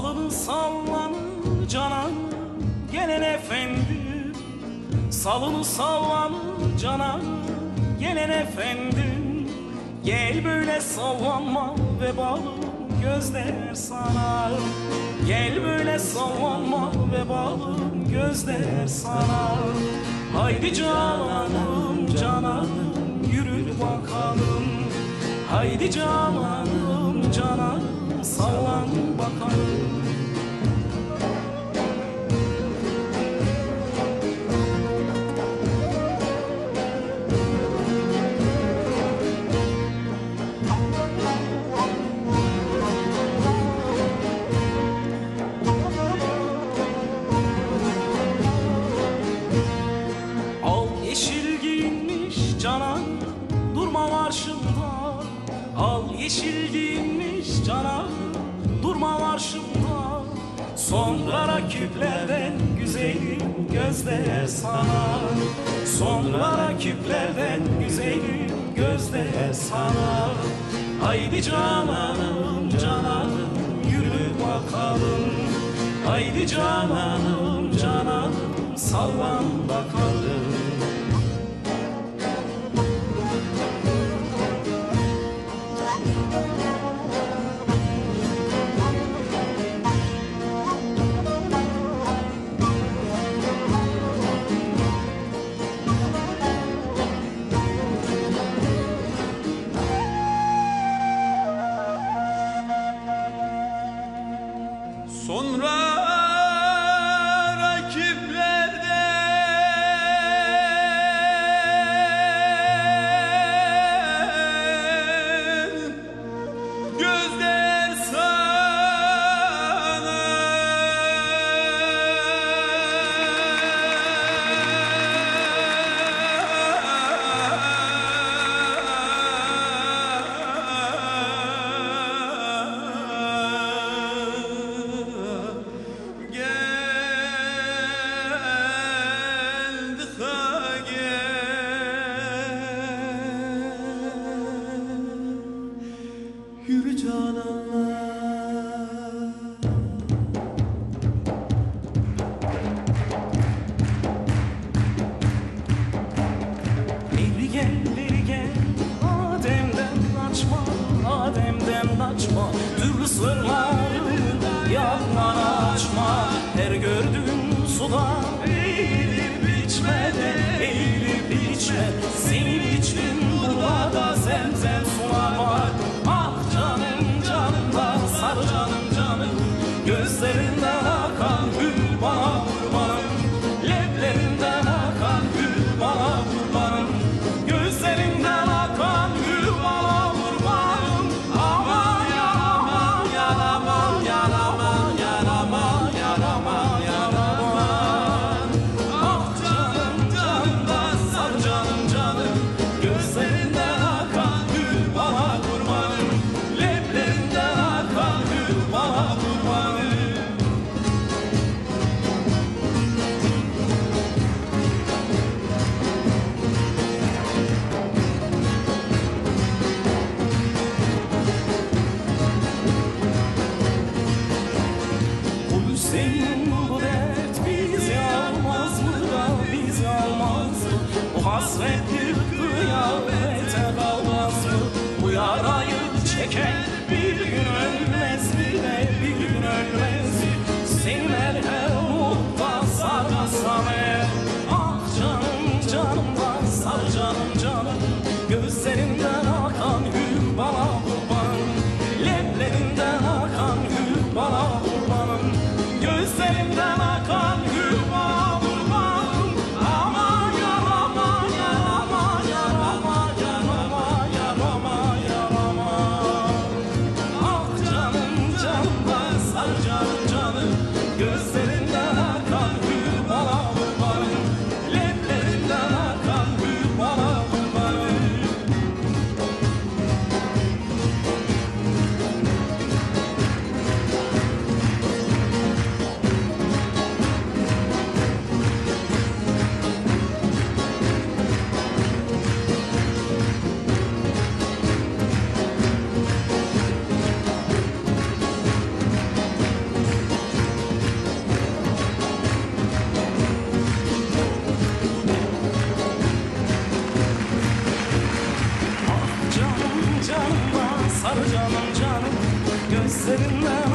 Salını sallanı canan gelen efendim Salını sallanı canan gelen efendim Gel böyle sallanma ve balım gözler sana. Gel böyle sallanma ve balım gözler sana. Haydi cananım cananım yürü bakalım. Haydi cananım cananım sallan bakalım canan durma karşımda. Al yeşil giyinmiş canan durma karşımda. Sonra rakiplerden güzelim gözler sana. Sonra rakiplerden güzelim gözler sana. Haydi cananım cananım yürü bakalım. Haydi cananım cananım sallan bakalım kaçma Türlü sırları yalan açma. Her gördüğün suda eğilip içme de Eğilip içme Hüseyin bu dert bizi almaz mı da bizi almaz mı? Bu hasret bir kıyamete kalmaz mı? Bu yarayı çeken bir gün ölmez mi de bir gün ölmez mi? Seni merhemutta sarmasam eğer Ah canım canımdan sar canım canım sar canım canım. Gözlerin Sitting around